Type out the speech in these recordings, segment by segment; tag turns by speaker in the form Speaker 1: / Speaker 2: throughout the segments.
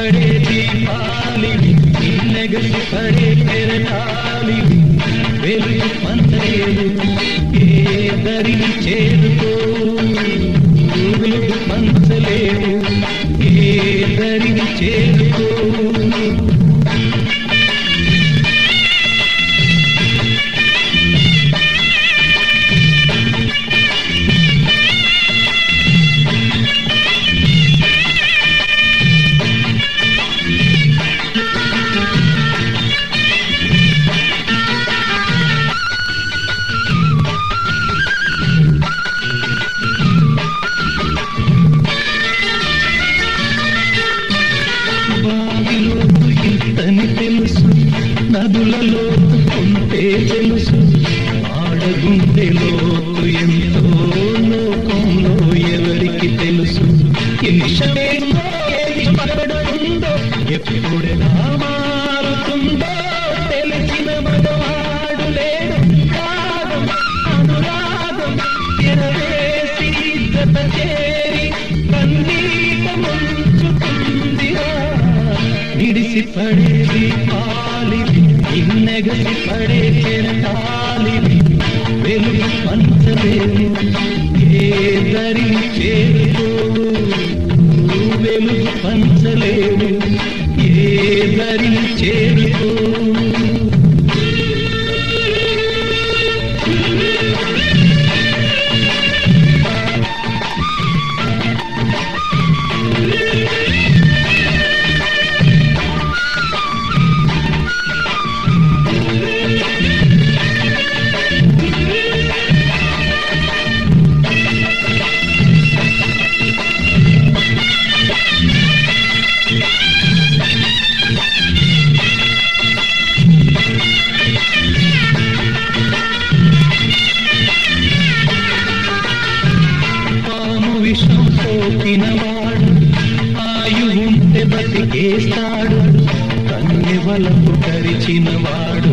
Speaker 1: అరే దీపాలి దీపాలివి అరే పెరటాలి వెలుగు పంచలేవు ఏ దరి చేరుకో వెలుగు పంచలేవు ఏ దరి చేరుకో నదులలో ఉంటే తెలుసు ఆడగుండెలో ఎంతో లోకంలో ఎవరికి తెలుసు? నిమిషమేందో ఏది పడడుందో ఎప్పుడెలా మారుతుందో తెలిసిన మగవాడు లేడు. రాగం అనురాగం ఎరవేసి జత చే నిడిసి పడేది పాలివి ఇన్నెగసి పడే చెరటాలివి వెలుగు పంచలేవు ఏ దరి చేరుకో వెలుగు పంచలేవు ఏ దరి ఉంటే బతికేస్తాడు కన్నె వలకు కరిచినవాడు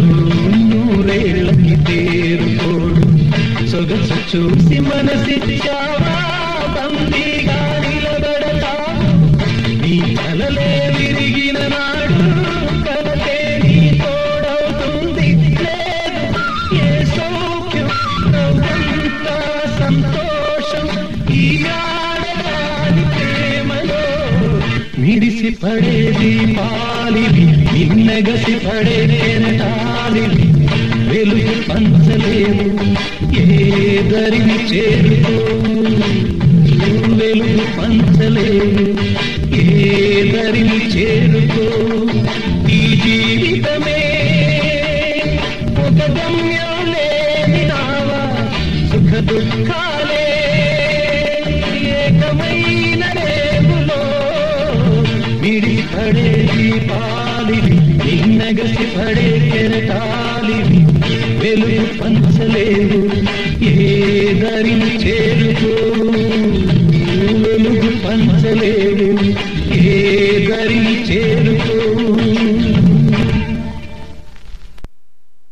Speaker 1: నూరేళ్ళకి తేరుకోడు. సొగసు చూసి మనసిచ్చావా బందీగా నిలబడతావు. నీ కలలే విరిగిన నాడు కలతే నీ తోడవుతుంది. లేదు ఏ సౌఖ్యం సంతోషం ఈ ఆడదాని మిడిసి పడేది పాలివి నిన్నగసి పడే నేరటాలివి వెలుగు పంచలేవు ఏ దరిని చేరుకో వెలుగు పంచలేవు ఏ దరిని చేరుకో ఈ జీవితమే ఒక గమ్యం లేని నావా. సుఖ దుఃఖ మిడి పడే దీపాలివి నిన్నగసి పడే కెరటాలివి వెలుగు పంచలేవు ఏ దరిని చేరుకో వెలుగు పంచలేవు ఏ దరిని చేరుకో